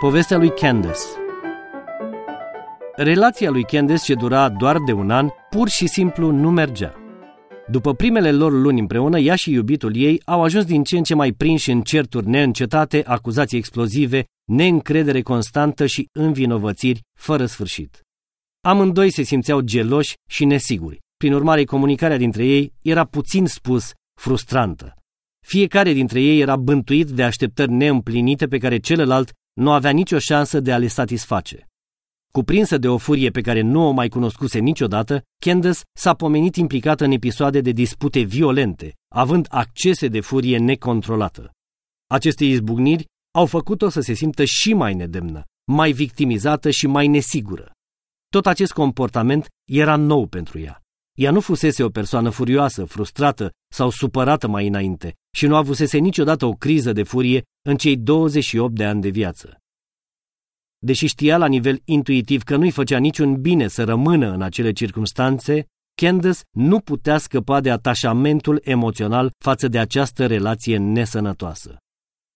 Povestea lui Candace Relația lui Candace, ce dura doar de un an, pur și simplu nu mergea. După primele lor luni împreună, ea și iubitul ei au ajuns din ce în ce mai prinși în certuri neîncetate, acuzații explozive, neîncredere constantă și învinovățiri fără sfârșit. Amândoi se simțeau geloși și nesiguri. Prin urmare, comunicarea dintre ei era puțin spus frustrantă. Fiecare dintre ei era bântuit de așteptări neîmplinite pe care celălalt nu avea nicio șansă de a le satisface. Cuprinsă de o furie pe care nu o mai cunoscuse niciodată, Candace s-a pomenit implicată în episoade de dispute violente, având accese de furie necontrolată. Aceste izbucniri au făcut-o să se simtă și mai nedemnă, mai victimizată și mai nesigură. Tot acest comportament era nou pentru ea. Ea nu fusese o persoană furioasă, frustrată sau supărată mai înainte și nu avusese niciodată o criză de furie în cei 28 de ani de viață. Deși știa la nivel intuitiv că nu-i făcea niciun bine să rămână în acele circunstanțe, Candace nu putea scăpa de atașamentul emoțional față de această relație nesănătoasă.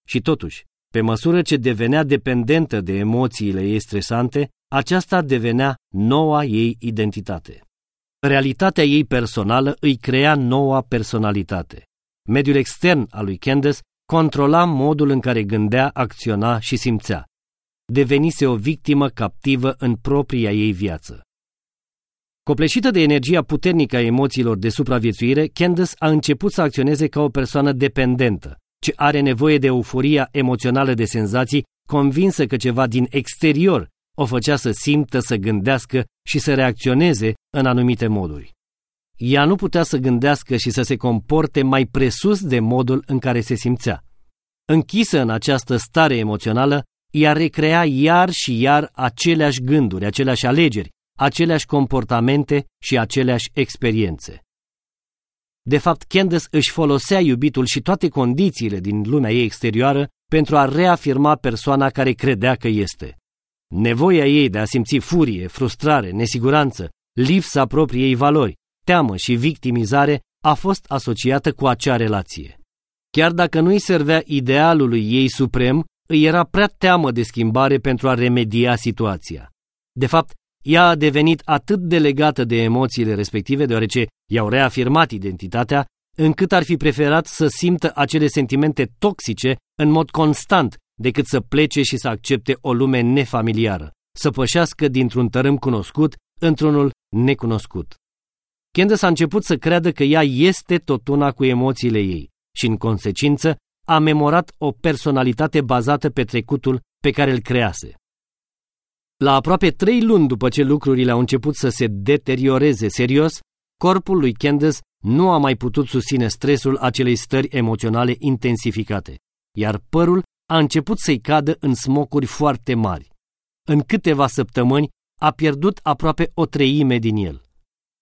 Și totuși, pe măsură ce devenea dependentă de emoțiile ei stresante, aceasta devenea noua ei identitate. Realitatea ei personală îi crea noua personalitate. Mediul extern al lui Candace controla modul în care gândea, acționa și simțea. Devenise o victimă captivă în propria ei viață. Copleșită de energia puternică a emoțiilor de supraviețuire, Candace a început să acționeze ca o persoană dependentă, ce are nevoie de euforia emoțională de senzații, convinsă că ceva din exterior o făcea să simtă, să gândească și să reacționeze în anumite moduri. Ea nu putea să gândească și să se comporte mai presus de modul în care se simțea. Închisă în această stare emoțională, ea recrea iar și iar aceleași gânduri, aceleași alegeri, aceleași comportamente și aceleași experiențe. De fapt, Candace își folosea iubitul și toate condițiile din lumea ei exterioară pentru a reafirma persoana care credea că este. Nevoia ei de a simți furie, frustrare, nesiguranță, lipsa propriei valori, teamă și victimizare a fost asociată cu acea relație. Chiar dacă nu îi servea idealului ei suprem, îi era prea teamă de schimbare pentru a remedia situația. De fapt, ea a devenit atât de legată de emoțiile respective, deoarece i-au reafirmat identitatea, încât ar fi preferat să simtă acele sentimente toxice în mod constant, decât să plece și să accepte o lume nefamiliară, să pășească dintr-un tărâm cunoscut într-unul necunoscut. Candace a început să creadă că ea este tot una cu emoțiile ei și, în consecință, a memorat o personalitate bazată pe trecutul pe care îl crease. La aproape trei luni după ce lucrurile au început să se deterioreze serios, corpul lui Candace nu a mai putut susține stresul acelei stări emoționale intensificate, iar părul a început să-i cadă în smocuri foarte mari. În câteva săptămâni a pierdut aproape o treime din el.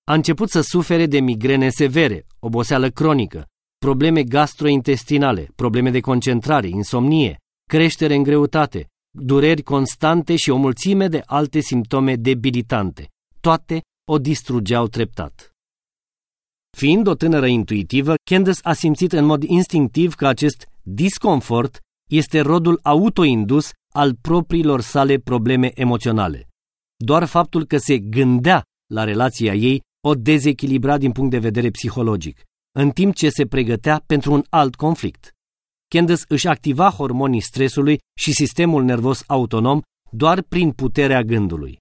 A început să sufere de migrene severe, oboseală cronică, probleme gastrointestinale, probleme de concentrare, insomnie, creștere în greutate, dureri constante și o mulțime de alte simptome debilitante. Toate o distrugeau treptat. Fiind o tânără intuitivă, Candace a simțit în mod instinctiv că acest disconfort este rodul autoindus al propriilor sale probleme emoționale. Doar faptul că se gândea la relația ei o dezechilibra din punct de vedere psihologic, în timp ce se pregătea pentru un alt conflict. Candace își activa hormonii stresului și sistemul nervos autonom doar prin puterea gândului.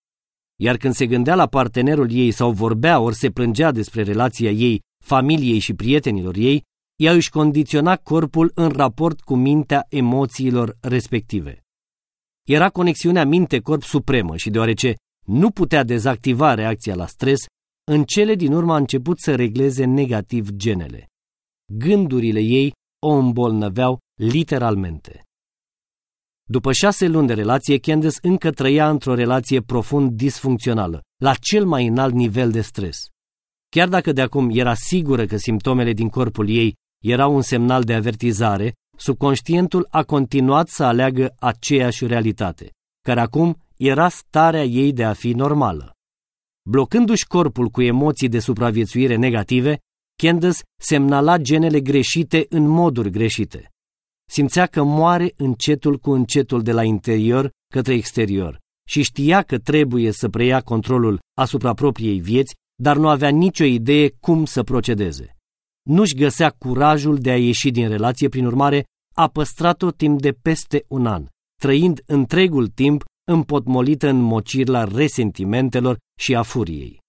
Iar când se gândea la partenerul ei sau vorbea ori se plângea despre relația ei, familiei și prietenilor ei, ea își condiționa corpul în raport cu mintea emoțiilor respective. Era conexiunea minte-corp supremă și deoarece nu putea dezactiva reacția la stres, în cele din urmă a început să regleze negativ genele. Gândurile ei o îmbolnăveau literalmente. După șase luni de relație, Candace încă trăia într-o relație profund disfuncțională, la cel mai înalt nivel de stres. Chiar dacă de acum era sigură că simptomele din corpul ei era un semnal de avertizare, subconștientul a continuat să aleagă aceeași realitate, care acum era starea ei de a fi normală. Blocându-și corpul cu emoții de supraviețuire negative, Candace semnala genele greșite în moduri greșite. simțea că moare încetul cu încetul de la interior către exterior și știa că trebuie să preia controlul asupra propriei vieți, dar nu avea nicio idee cum să procedeze. Nu-și găsea curajul de a ieși din relație, prin urmare, a păstrat-o timp de peste un an, trăind întregul timp împotmolită în mocirla resentimentelor și a furiei.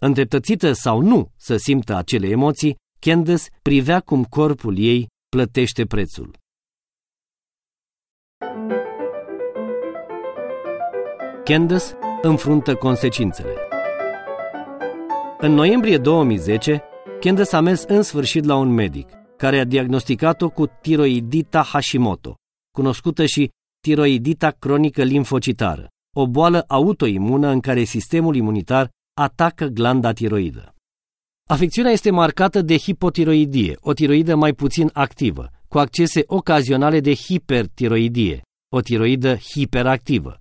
Îndreptățită sau nu să simtă acele emoții, Candace privea cum corpul ei plătește prețul. Candace înfruntă consecințele. În noiembrie 2010, Candace a mers în sfârșit la un medic, care a diagnosticat-o cu tiroidita Hashimoto, cunoscută și tiroidita cronică limfocitară, o boală autoimună în care sistemul imunitar atacă glanda tiroidă. Afecțiunea este marcată de hipotiroidie, o tiroidă mai puțin activă, cu accese ocazionale de hipertiroidie, o tiroidă hiperactivă.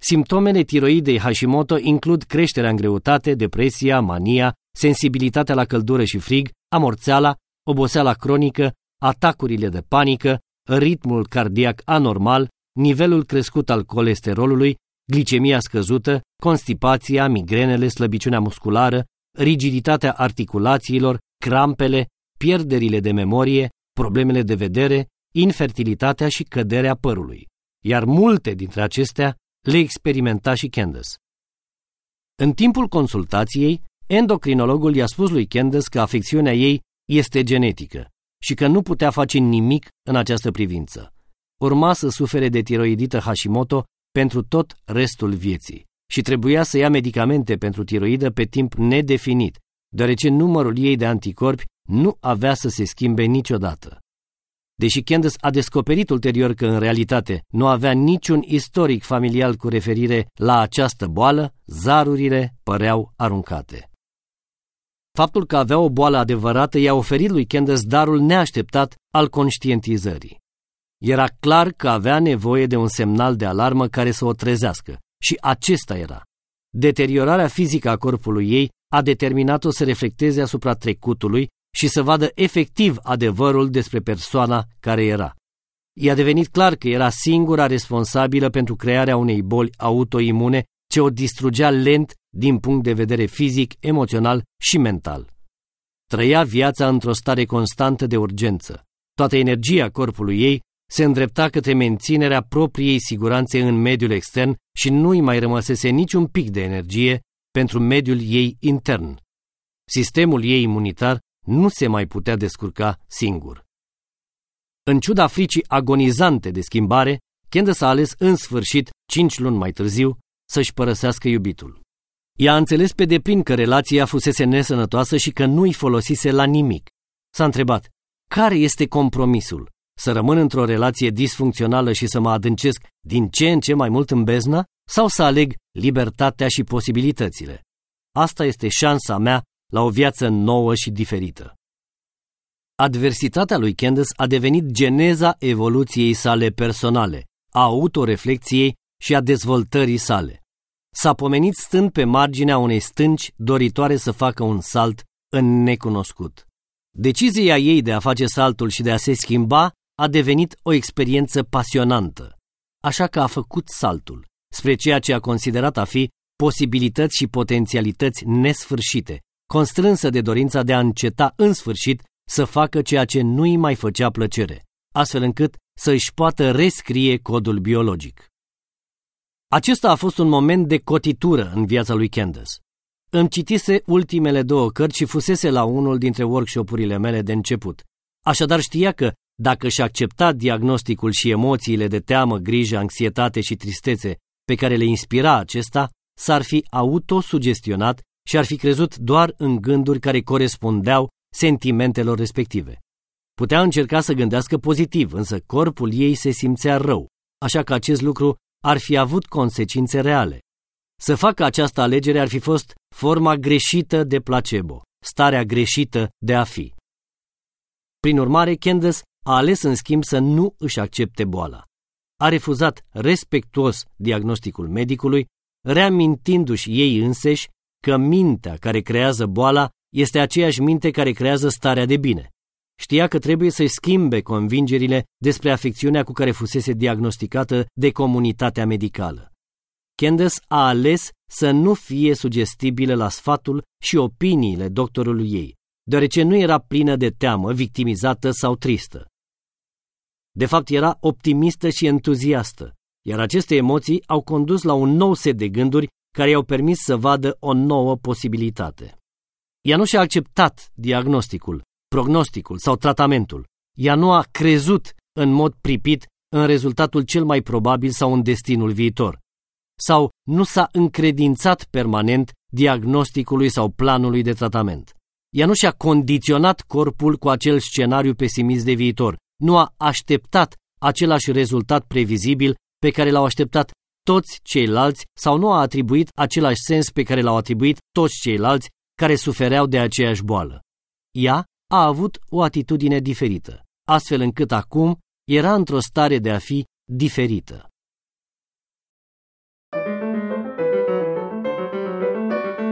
Simptomele tiroidei Hashimoto includ creșterea în greutate, depresia, mania, sensibilitatea la căldură și frig, amorțeala, oboseala cronică, atacurile de panică, ritmul cardiac anormal, nivelul crescut al colesterolului, glicemia scăzută, constipația, migrenele, slăbiciunea musculară, rigiditatea articulațiilor, crampele, pierderile de memorie, problemele de vedere, infertilitatea și căderea părului. Iar multe dintre acestea le experimenta și Candace. În timpul consultației, endocrinologul i-a spus lui Candace că afecțiunea ei este genetică și că nu putea face nimic în această privință. Urma să sufere de tiroidită Hashimoto pentru tot restul vieții și trebuia să ia medicamente pentru tiroidă pe timp nedefinit, deoarece numărul ei de anticorpi nu avea să se schimbe niciodată. Deși Candace a descoperit ulterior că în realitate nu avea niciun istoric familial cu referire la această boală, zarurile păreau aruncate. Faptul că avea o boală adevărată i-a oferit lui Candace darul neașteptat al conștientizării. Era clar că avea nevoie de un semnal de alarmă care să o trezească și acesta era. Deteriorarea fizică a corpului ei a determinat-o să reflecteze asupra trecutului și să vadă efectiv adevărul despre persoana care era. I-a devenit clar că era singura responsabilă pentru crearea unei boli autoimune ce o distrugea lent din punct de vedere fizic, emoțional și mental. Trăia viața într-o stare constantă de urgență. Toată energia corpului ei se îndrepta către menținerea propriei siguranțe în mediul extern și nu-i mai rămăsese niciun pic de energie pentru mediul ei intern. Sistemul ei imunitar nu se mai putea descurca singur. În ciuda fricii agonizante de schimbare, Candace a ales în sfârșit, cinci luni mai târziu, să-și părăsească iubitul. Ea a înțeles pe deplin că relația fusese nesănătoasă și că nu-i folosise la nimic. S-a întrebat, care este compromisul? Să rămân într-o relație disfuncțională și să mă adâncesc din ce în ce mai mult în beznă? Sau să aleg libertatea și posibilitățile? Asta este șansa mea la o viață nouă și diferită. Adversitatea lui Candace a devenit geneza evoluției sale personale, a autoreflecției și a dezvoltării sale. S-a pomenit stând pe marginea unei stânci doritoare să facă un salt în necunoscut. Decizia ei de a face saltul și de a se schimba a devenit o experiență pasionantă, așa că a făcut saltul, spre ceea ce a considerat a fi posibilități și potențialități nesfârșite, constrânsă de dorința de a înceta în sfârșit să facă ceea ce nu îi mai făcea plăcere, astfel încât să își poată rescrie codul biologic. Acesta a fost un moment de cotitură în viața lui Candace. Îmi citise ultimele două cărți și fusese la unul dintre workshopurile mele de început. Așadar știa că, dacă și accepta diagnosticul și emoțiile de teamă, grijă, anxietate și tristețe pe care le inspira acesta, s-ar fi autosugestionat și ar fi crezut doar în gânduri care corespundeau sentimentelor respective. Putea încerca să gândească pozitiv, însă corpul ei se simțea rău, așa că acest lucru ar fi avut consecințe reale. Să facă această alegere ar fi fost forma greșită de placebo, starea greșită de a fi. Prin urmare, Candace a ales în schimb să nu își accepte boala. A refuzat respectuos diagnosticul medicului, reamintindu-și ei înseși că mintea care creează boala este aceeași minte care creează starea de bine. știa că trebuie să-și schimbe convingerile despre afecțiunea cu care fusese diagnosticată de comunitatea medicală. Candace a ales să nu fie sugestibilă la sfatul și opiniile doctorului ei, deoarece nu era plină de teamă, victimizată sau tristă. De fapt, era optimistă și entuziastă, iar aceste emoții au condus la un nou set de gânduri care i-au permis să vadă o nouă posibilitate. Ea nu și-a acceptat diagnosticul, prognosticul sau tratamentul. Ea nu a crezut în mod pripit în rezultatul cel mai probabil sau în destinul viitor. Sau nu s-a încredințat permanent diagnosticului sau planului de tratament. Ea nu și-a condiționat corpul cu acel scenariu pesimist de viitor, nu a așteptat același rezultat previzibil pe care l-au așteptat toți ceilalți sau nu a atribuit același sens pe care l-au atribuit toți ceilalți care sufereau de aceeași boală. Ea a avut o atitudine diferită, astfel încât acum era într-o stare de a fi diferită.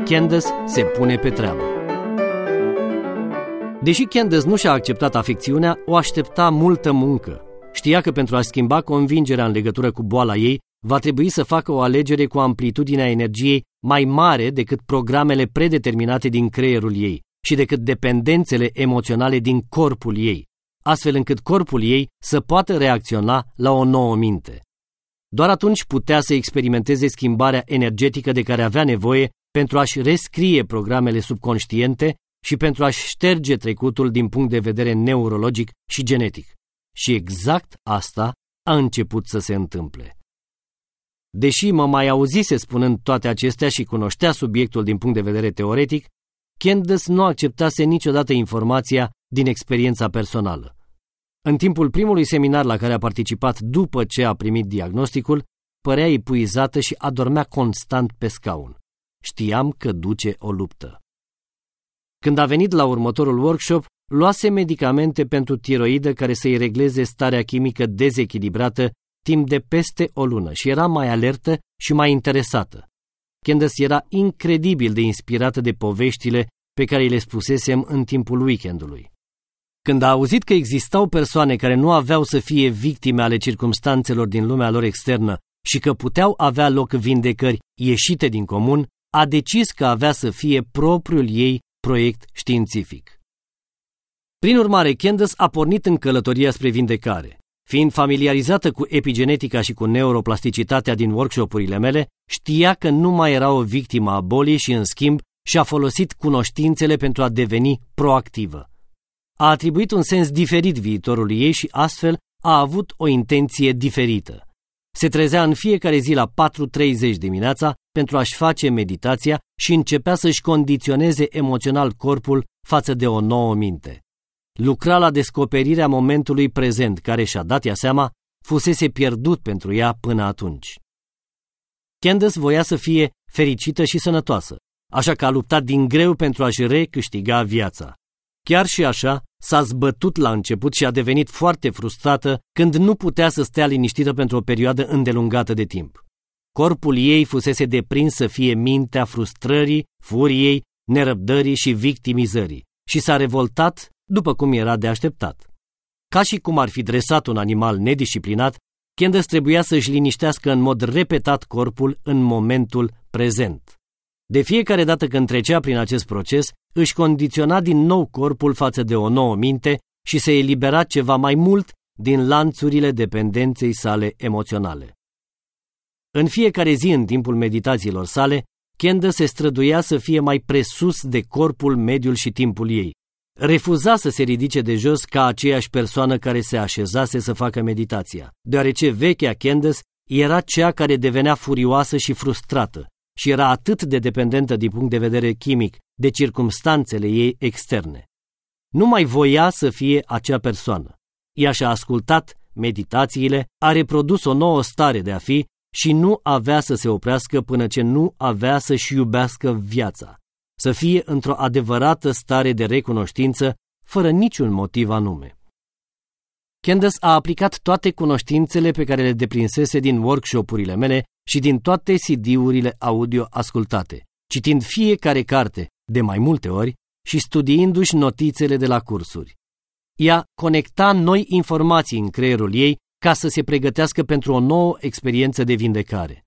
Candace se pune pe treabă. Deși Candace nu și-a acceptat afecțiunea, o aștepta multă muncă. Știa că pentru a schimba convingerea în legătură cu boala ei, va trebui să facă o alegere cu amplitudinea energiei mai mare decât programele predeterminate din creierul ei și decât dependențele emoționale din corpul ei, astfel încât corpul ei să poată reacționa la o nouă minte. Doar atunci putea să experimenteze schimbarea energetică de care avea nevoie pentru a-și rescrie programele subconștiente și pentru a-și șterge trecutul din punct de vedere neurologic și genetic. Și exact asta a început să se întâmple. Deși mă mai auzise spunând toate acestea și cunoștea subiectul din punct de vedere teoretic, Candace nu acceptase niciodată informația din experiența personală. În timpul primului seminar la care a participat după ce a primit diagnosticul, părea epuizată și adormea constant pe scaun. Știam că duce o luptă. Când a venit la următorul workshop, luase medicamente pentru tiroidă care să-i regleze starea chimică dezechilibrată timp de peste o lună și era mai alertă și mai interesată. Candace era incredibil de inspirată de poveștile pe care le spusesem în timpul weekendului. Când a auzit că existau persoane care nu aveau să fie victime ale circumstanțelor din lumea lor externă și că puteau avea loc vindecări ieșite din comun, a decis că avea să fie propriul ei proiect științific. Prin urmare, Candace a pornit în călătoria spre vindecare. Fiind familiarizată cu epigenetica și cu neuroplasticitatea din workshopurile mele, știa că nu mai era o victimă a bolii și, în schimb, și-a folosit cunoștințele pentru a deveni proactivă. A atribuit un sens diferit viitorului ei și astfel a avut o intenție diferită. Se trezea în fiecare zi la 4.30 dimineața pentru a-și face meditația și începea să-și condiționeze emoțional corpul față de o nouă minte lucra la descoperirea momentului prezent, care și-a dat ea seama, fusese pierdut pentru ea până atunci. Candace voia să fie fericită și sănătoasă, așa că a luptat din greu pentru a-și recâștiga viața. Chiar și așa, s-a zbătut la început și a devenit foarte frustrată când nu putea să stea liniștită pentru o perioadă îndelungată de timp. Corpul ei fusese deprins să fie mintea frustrării, furiei, nerăbdării și victimizării și s-a revoltat după cum era de așteptat. Ca și cum ar fi dresat un animal nedisciplinat, Candace trebuia să-și liniștească în mod repetat corpul în momentul prezent. De fiecare dată când trecea prin acest proces, își condiționa din nou corpul față de o nouă minte și se elibera ceva mai mult din lanțurile dependenței sale emoționale. În fiecare zi, în timpul meditațiilor sale, Kendă se străduia să fie mai presus de corpul, mediul și timpul ei, refuza să se ridice de jos ca aceeași persoană care se așezase să facă meditația, deoarece vechea Candace era cea care devenea furioasă și frustrată și era atât de dependentă din punct de vedere chimic de circumstanțele ei externe. Nu mai voia să fie acea persoană. Ea și-a ascultat meditațiile, a reprodus o nouă stare de a fi și nu avea să se oprească până ce nu avea să-și iubească viața, să fie într-o adevărată stare de recunoștință, fără niciun motiv anume. Candace a aplicat toate cunoștințele pe care le deprinsese din workshopurile mele și din toate CD-urile audio ascultate, citind fiecare carte de mai multe ori și studiindu-și notițele de la cursuri. Ea conecta noi informații în creierul ei ca să se pregătească pentru o nouă experiență de vindecare.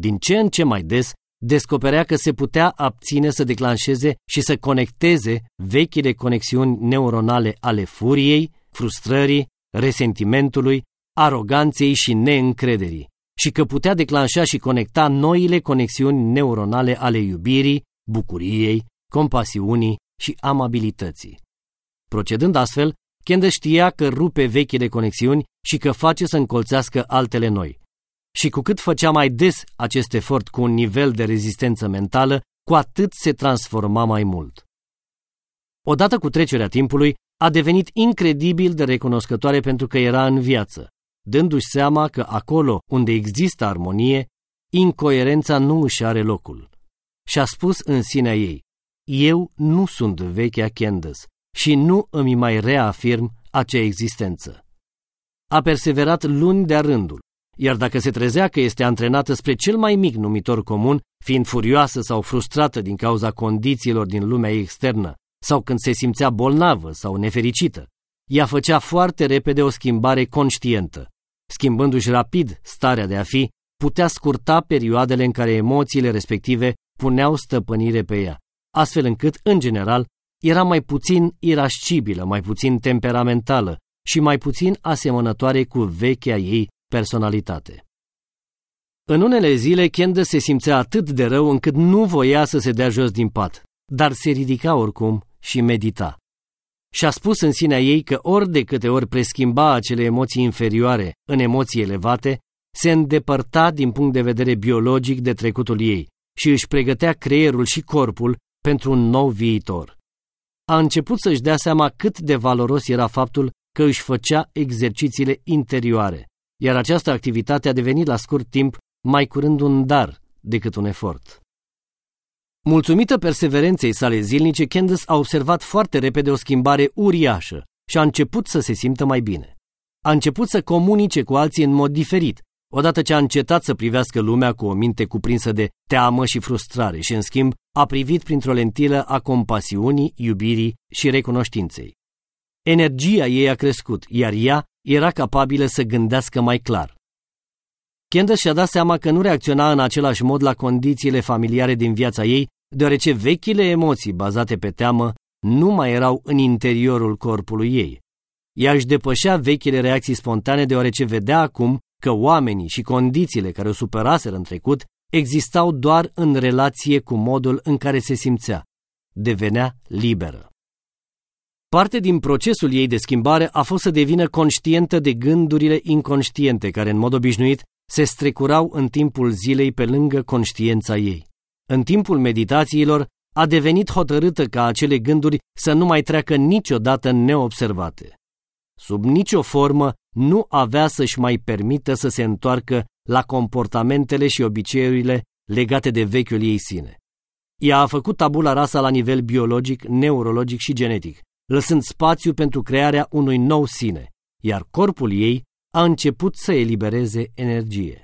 Din ce în ce mai des, descoperea că se putea abține să declanșeze și să conecteze vechile conexiuni neuronale ale furiei, frustrării, resentimentului, aroganței și neîncrederii și că putea declanșa și conecta noile conexiuni neuronale ale iubirii, bucuriei, compasiunii și amabilității. Procedând astfel, Kenda știa că rupe vechile conexiuni și că face să încolțească altele noi. Și cu cât făcea mai des acest efort cu un nivel de rezistență mentală, cu atât se transforma mai mult. Odată cu trecerea timpului, a devenit incredibil de recunoscătoare pentru că era în viață, dându-și seama că acolo unde există armonie, incoerența nu își are locul. Și a spus în sinea ei, eu nu sunt vechea Candace și nu îmi mai reafirm acea existență. A perseverat luni de-a rândul, iar dacă se trezea că este antrenată spre cel mai mic numitor comun, fiind furioasă sau frustrată din cauza condițiilor din lumea externă, sau când se simțea bolnavă sau nefericită, ea făcea foarte repede o schimbare conștientă. Schimbându-și rapid starea de a fi, putea scurta perioadele în care emoțiile respective puneau stăpânire pe ea, astfel încât, în general, era mai puțin irascibilă, mai puțin temperamentală și mai puțin asemănătoare cu vechea ei personalitate. În unele zile, Kendall se simțea atât de rău încât nu voia să se dea jos din pat, dar se ridica oricum și medita. Și-a spus în sinea ei că ori de câte ori preschimba acele emoții inferioare în emoții elevate, se îndepărta din punct de vedere biologic de trecutul ei și își pregătea creierul și corpul pentru un nou viitor. A început să-și dea seama cât de valoros era faptul că își făcea exercițiile interioare, iar această activitate a devenit la scurt timp mai curând un dar decât un efort. Mulțumită perseverenței sale zilnice, Candace a observat foarte repede o schimbare uriașă și a început să se simtă mai bine. A început să comunice cu alții în mod diferit, odată ce a încetat să privească lumea cu o minte cuprinsă de teamă și frustrare și, în schimb, a privit printr-o lentilă a compasiunii, iubirii și recunoștinței. Energia ei a crescut, iar ea era capabilă să gândească mai clar. Kendall și-a dat seama că nu reacționa în același mod la condițiile familiare din viața ei, deoarece vechile emoții bazate pe teamă nu mai erau în interiorul corpului ei. Ea își depășea vechile reacții spontane deoarece vedea acum că oamenii și condițiile care o supăraseră în trecut existau doar în relație cu modul în care se simțea. Devenea liberă. Parte din procesul ei de schimbare a fost să devină conștientă de gândurile inconștiente care în mod obișnuit se strecurau în timpul zilei pe lângă conștiința ei. În timpul meditațiilor a devenit hotărâtă ca acele gânduri să nu mai treacă niciodată neobservate. Sub nicio formă nu avea să-și mai permită să se întoarcă la comportamentele și obiceiurile legate de vechiul ei sine. Ea a făcut tabula rasa la nivel biologic, neurologic și genetic, lăsând spațiu pentru crearea unui nou sine, iar corpul ei a început să elibereze energie.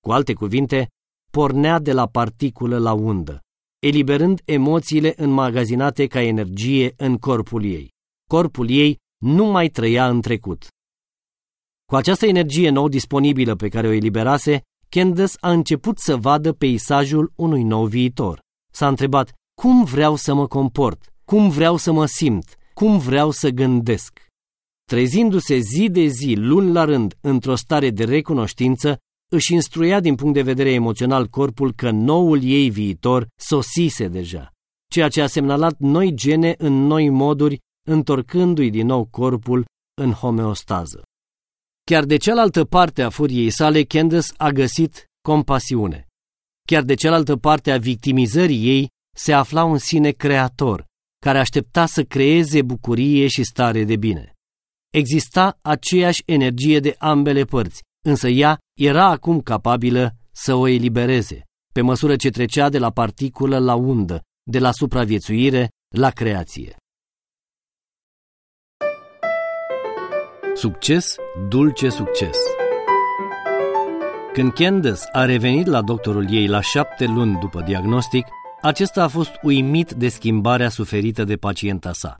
Cu alte cuvinte, pornea de la particulă la undă, eliberând emoțiile înmagazinate ca energie în corpul ei. Corpul ei nu mai trăia în trecut. Cu această energie nou disponibilă pe care o eliberase, Candace a început să vadă peisajul unui nou viitor. S-a întrebat, cum vreau să mă comport, cum vreau să mă simt, cum vreau să gândesc. Trezindu-se zi de zi, luni la rând, într-o stare de recunoștință, își instruia din punct de vedere emoțional corpul că noul ei viitor sosise deja, ceea ce a semnalat noi gene în noi moduri, întorcându-i din nou corpul în homeostază. Chiar de cealaltă parte a furiei sale, Candace a găsit compasiune. Chiar de cealaltă parte a victimizării ei se afla un sine creator, care aștepta să creeze bucurie și stare de bine. Exista aceeași energie de ambele părți, însă ea era acum capabilă să o elibereze, pe măsură ce trecea de la particulă la undă, de la supraviețuire la creație. Succes, dulce succes Când Candace a revenit la doctorul ei la șapte luni după diagnostic, acesta a fost uimit de schimbarea suferită de pacienta sa.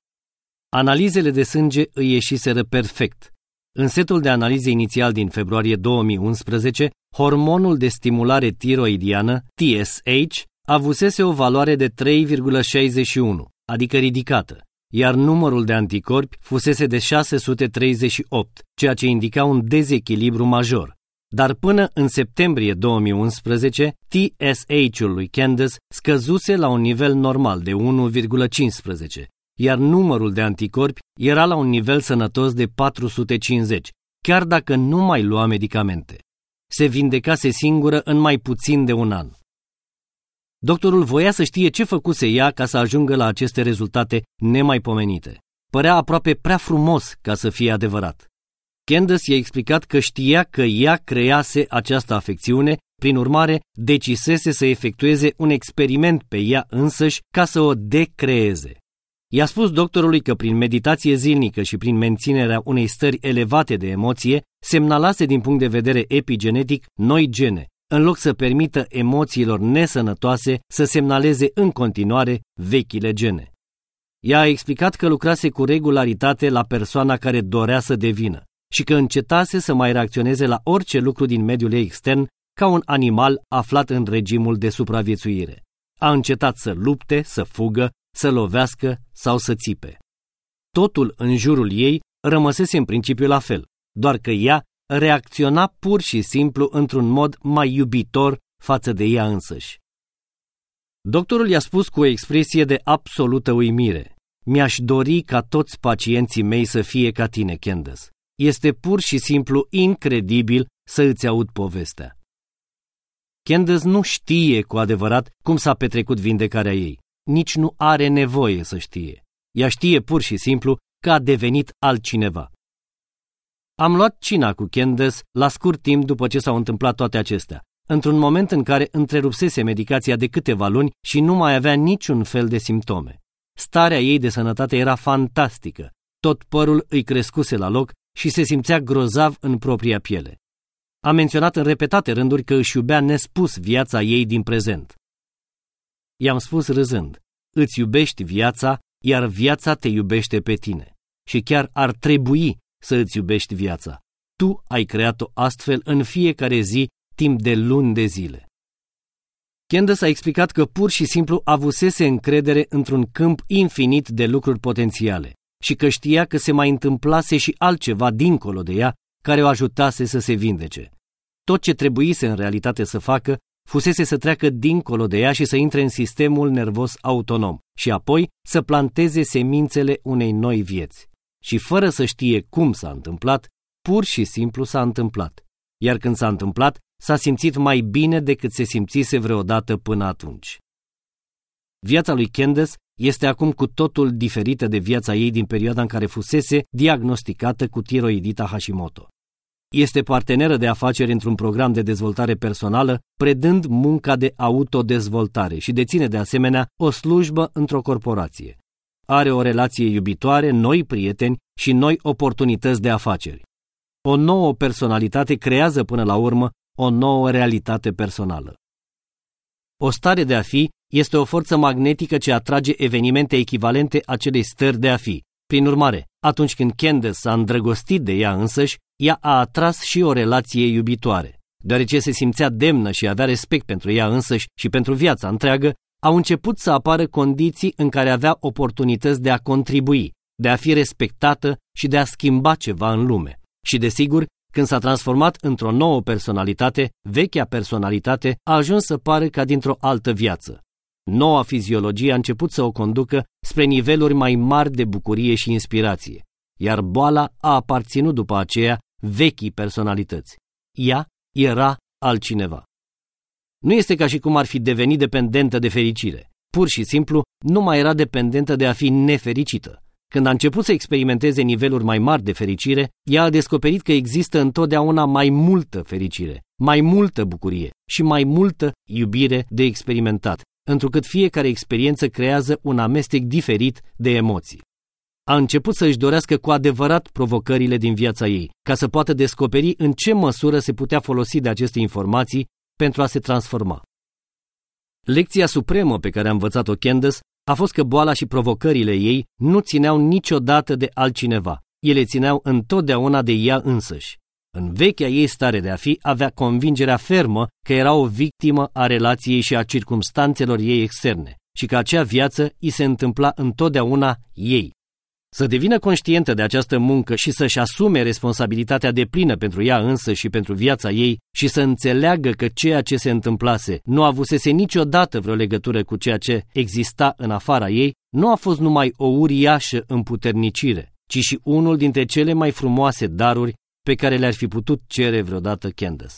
Analizele de sânge îi ieșiseră perfect. În setul de analize inițial din februarie 2011, hormonul de stimulare tiroidiană, TSH, avusese o valoare de 3,61, adică ridicată, iar numărul de anticorpi fusese de 638, ceea ce indica un dezechilibru major. Dar până în septembrie 2011, TSH-ul lui Candace scăzuse la un nivel normal de 1,15, iar numărul de anticorpi era la un nivel sănătos de 450, chiar dacă nu mai lua medicamente. Se vindecase singură în mai puțin de un an. Doctorul voia să știe ce făcuse ea ca să ajungă la aceste rezultate nemaipomenite. Părea aproape prea frumos ca să fie adevărat. Candace i-a explicat că știa că ea crease această afecțiune, prin urmare decisese să efectueze un experiment pe ea însăși ca să o decreeze. I-a spus doctorului că prin meditație zilnică și prin menținerea unei stări elevate de emoție, semnalase din punct de vedere epigenetic noi gene, în loc să permită emoțiilor nesănătoase să semnaleze în continuare vechile gene. Ea a explicat că lucrase cu regularitate la persoana care dorea să devină și că încetase să mai reacționeze la orice lucru din mediul ei extern ca un animal aflat în regimul de supraviețuire. A încetat să lupte, să fugă, să lovească sau să țipe. Totul în jurul ei rămăsese în principiu la fel, doar că ea reacționa pur și simplu într-un mod mai iubitor față de ea însăși. Doctorul i-a spus cu o expresie de absolută uimire. Mi-aș dori ca toți pacienții mei să fie ca tine, Candace. Este pur și simplu incredibil să îți aud povestea. Candace nu știe cu adevărat cum s-a petrecut vindecarea ei. Nici nu are nevoie să știe. Ea știe pur și simplu că a devenit altcineva. Am luat cina cu Candace la scurt timp după ce s-au întâmplat toate acestea, într-un moment în care întrerupsese medicația de câteva luni și nu mai avea niciun fel de simptome. Starea ei de sănătate era fantastică, tot părul îi crescuse la loc și se simțea grozav în propria piele. A menționat în repetate rânduri că își iubea nespus viața ei din prezent. I-am spus râzând, îți iubești viața, iar viața te iubește pe tine. Și chiar ar trebui să îți iubești viața. Tu ai creat-o astfel în fiecare zi, timp de luni de zile. Candace a explicat că pur și simplu avusese încredere într-un câmp infinit de lucruri potențiale și că știa că se mai întâmplase și altceva dincolo de ea care o ajutase să se vindece. Tot ce trebuise în realitate să facă fusese să treacă dincolo de ea și să intre în sistemul nervos autonom și apoi să planteze semințele unei noi vieți și fără să știe cum s-a întâmplat, pur și simplu s-a întâmplat. Iar când s-a întâmplat, s-a simțit mai bine decât se simțise vreodată până atunci. Viața lui Candace este acum cu totul diferită de viața ei din perioada în care fusese diagnosticată cu tiroidita Hashimoto. Este parteneră de afaceri într-un program de dezvoltare personală, predând munca de autodezvoltare și deține de asemenea o slujbă într-o corporație are o relație iubitoare, noi prieteni și noi oportunități de afaceri. O nouă personalitate creează până la urmă o nouă realitate personală. O stare de a fi este o forță magnetică ce atrage evenimente echivalente acelei stări de a fi. Prin urmare, atunci când Candace s-a îndrăgostit de ea însăși, ea a atras și o relație iubitoare. Deoarece se simțea demnă și avea respect pentru ea însăși și pentru viața întreagă, au început să apară condiții în care avea oportunități de a contribui, de a fi respectată și de a schimba ceva în lume. Și desigur, când s-a transformat într-o nouă personalitate, vechea personalitate a ajuns să pară ca dintr-o altă viață. Noua fiziologie a început să o conducă spre niveluri mai mari de bucurie și inspirație, iar boala a aparținut după aceea vechii personalități. Ea era altcineva. Nu este ca și cum ar fi devenit dependentă de fericire. Pur și simplu, nu mai era dependentă de a fi nefericită. Când a început să experimenteze niveluri mai mari de fericire, ea a descoperit că există întotdeauna mai multă fericire, mai multă bucurie și mai multă iubire de experimentat, întrucât fiecare experiență creează un amestec diferit de emoții. A început să își dorească cu adevărat provocările din viața ei, ca să poată descoperi în ce măsură se putea folosi de aceste informații pentru a se transforma. Lecția supremă pe care a învățat-o Candace a fost că boala și provocările ei nu țineau niciodată de altcineva. Ele țineau întotdeauna de ea însăși. În vechea ei stare de a fi, avea convingerea fermă că era o victimă a relației și a circumstanțelor ei externe și că acea viață îi se întâmpla întotdeauna ei. Să devină conștientă de această muncă și să-și asume responsabilitatea de plină pentru ea însă și pentru viața ei și să înțeleagă că ceea ce se întâmplase nu avusese niciodată vreo legătură cu ceea ce exista în afara ei, nu a fost numai o uriașă împuternicire, ci și unul dintre cele mai frumoase daruri pe care le-ar fi putut cere vreodată Candace.